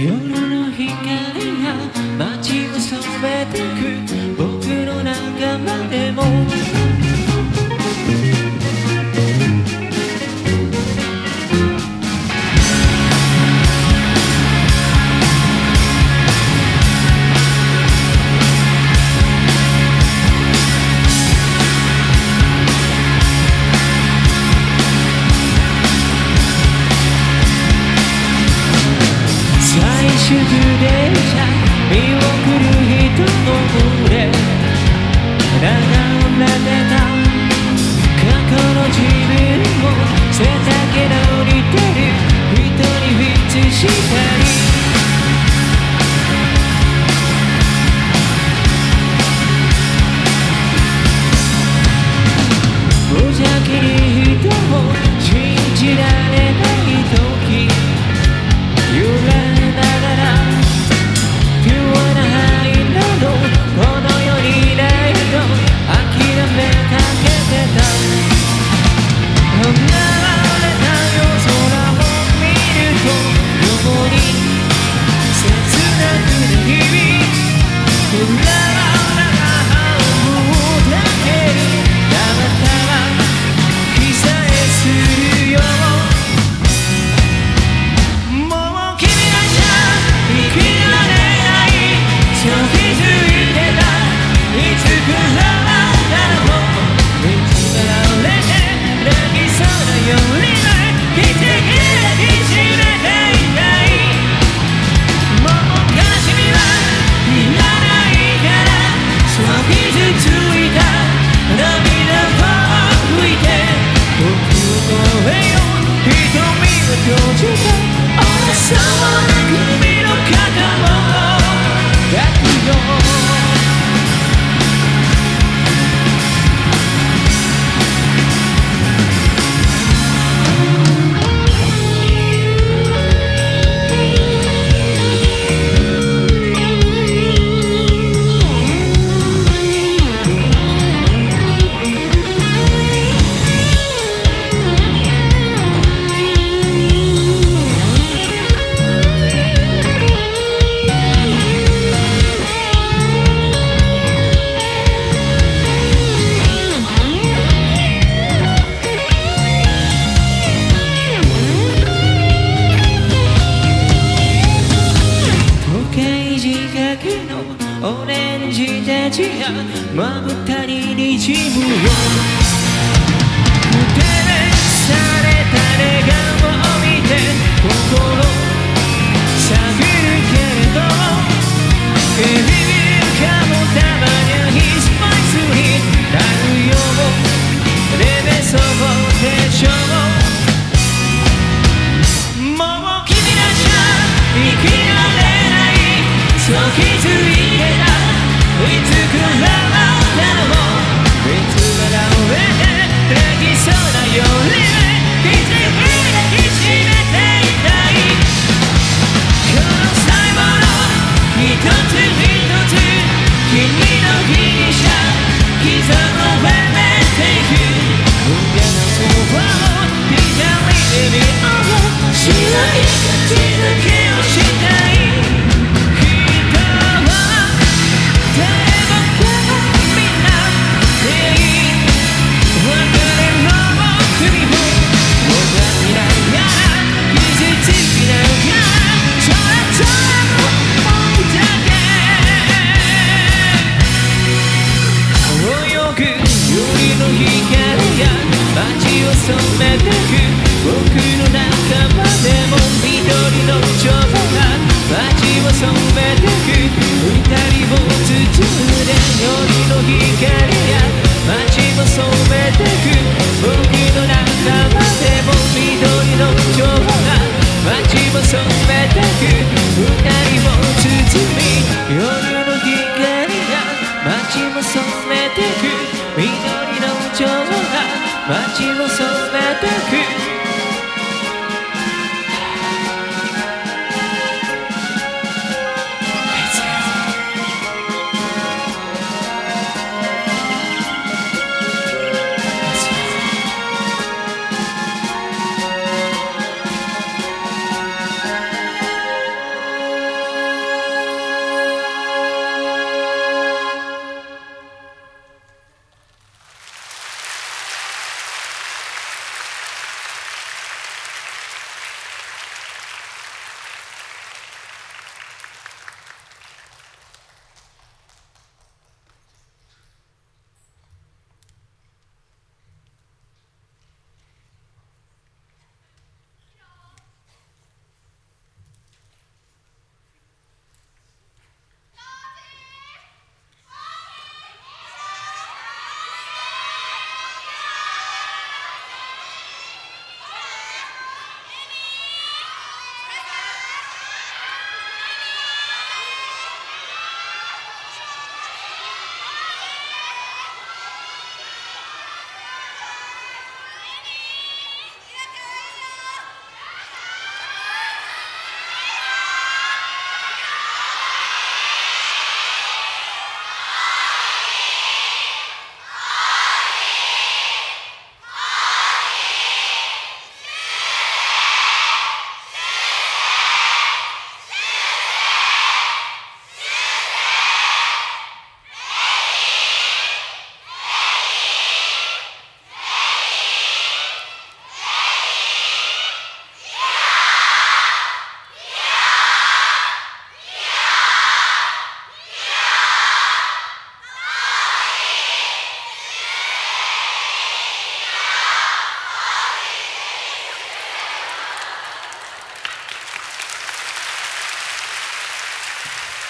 夜の光が街を染めてく僕の仲間でも出電車見送る人の群れ。用力来，一起，一起，一。けのオレンジたちがまぶたににじむよ。照らされた願い。染めてく